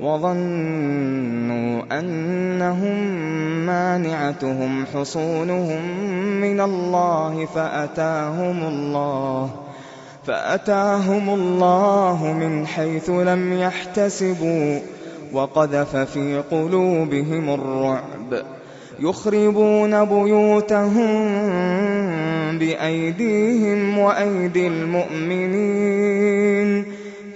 وظنوا أنهم مانعتهم حصونهم من الله فأتاهم الله من حيث لم يحتسبوا وقذف في قلوبهم الرعب يخربون بيوتهم بأيديهم وأيدي المؤمنين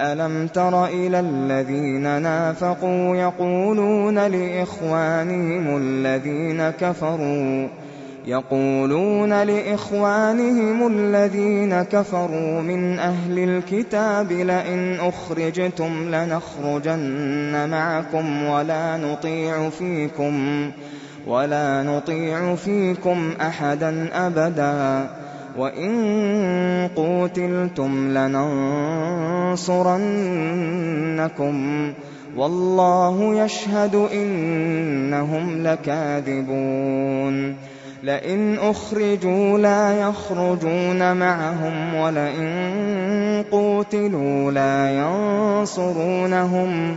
ألم تر إلى الذين نافقوا يقولون لإخوانهم الذين كفروا يَقُولُونَ لِإِخْوَانِهِمُ الَّذِينَ كَفَرُوا مِنْ أَهْلِ الْكِتَابِ لَئِنْ أُخْرِجْتُمْ لَنَخْرُجَنَّ مَعَكُمْ وَلَا نُطِيعُ فِيكُمْ أَحَدًا أَبَدًا وَإِن قُوتِلْتُمْ لَنَنصُرَنَّكُمْ وَاللَّهُ يَشْهَدُ إِنَّهُمْ لَكَاذِبُونَ لئن أخرجوا لا يخرجون معهم ولئن قوتلوا لا ينصرونهم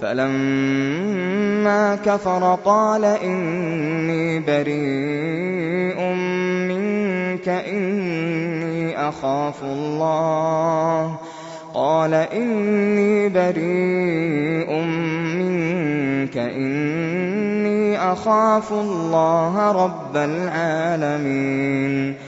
فَلَمَّا كَفَرَ قَالَ إِنِّي بَرِيءٌ مِّنكَ إِنِّي أَخَافُ اللَّهَ. قَالَ إِنِّي بَرِيءٌ مِّنكَ إِنِّي أَخَافُ اللَّهَ رَبَّ الْعَالَمِينَ.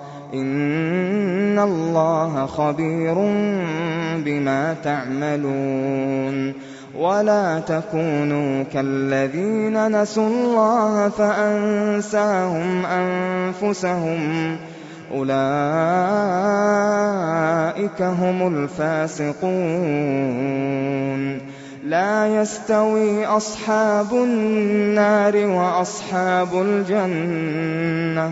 إِنَّ اللَّهَ خَبِيرٌ بِمَا تَعْمَلُونَ وَلَا تَكُونُوا كَالَّذِينَ نَسُوا اللَّهَ فَأَنسَاهُمْ أَنفُسَهُمْ ۚ أُولَٰئِكَ هُمُ الْفَاسِقُونَ لَا يَسْتَوِي أَصْحَابُ النَّارِ وَأَصْحَابُ الْجَنَّةِ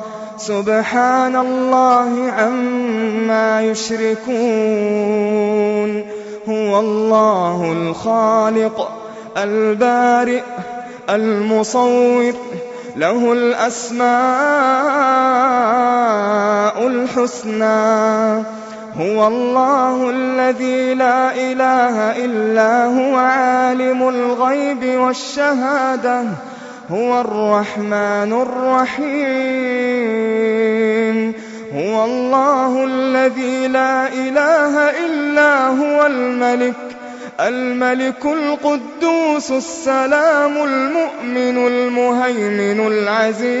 سُبْحَانَ اللَّهِ عَمَّا يُشْرِكُونَ. هُوَ اللَّهُ الْخَالِقُ الْبَارِئُ الْمُصَوِّرُ لَهُ الْأَسْمَاءُ الْحُسْنَىٰ. هُوَ اللَّهُ الَّذِي لَا إِلَٰهَ إِلَّا هُوَ عَالِمُ الْغَيْبِ وَالشَّهَادَةِ. هُوَ الرَّحْمَٰنُ الرَّحِيمُ. هُوَ اللَّهُ الَّذِي لَا إِلَٰهَ إِلَّا هُوَ الْمَلِكُ. الْمَلِكُ الْقُدُّوسُ السَّلَامُ الْمُؤْمِنُ الْمُهَيْمِنُ الْعَزِيزُ.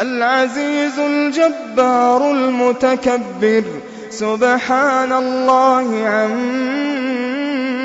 الْعَزِيزُ الْجَبَّارُ الْمُتَكَبِّرُ. سُبْحَانَ اللَّهِ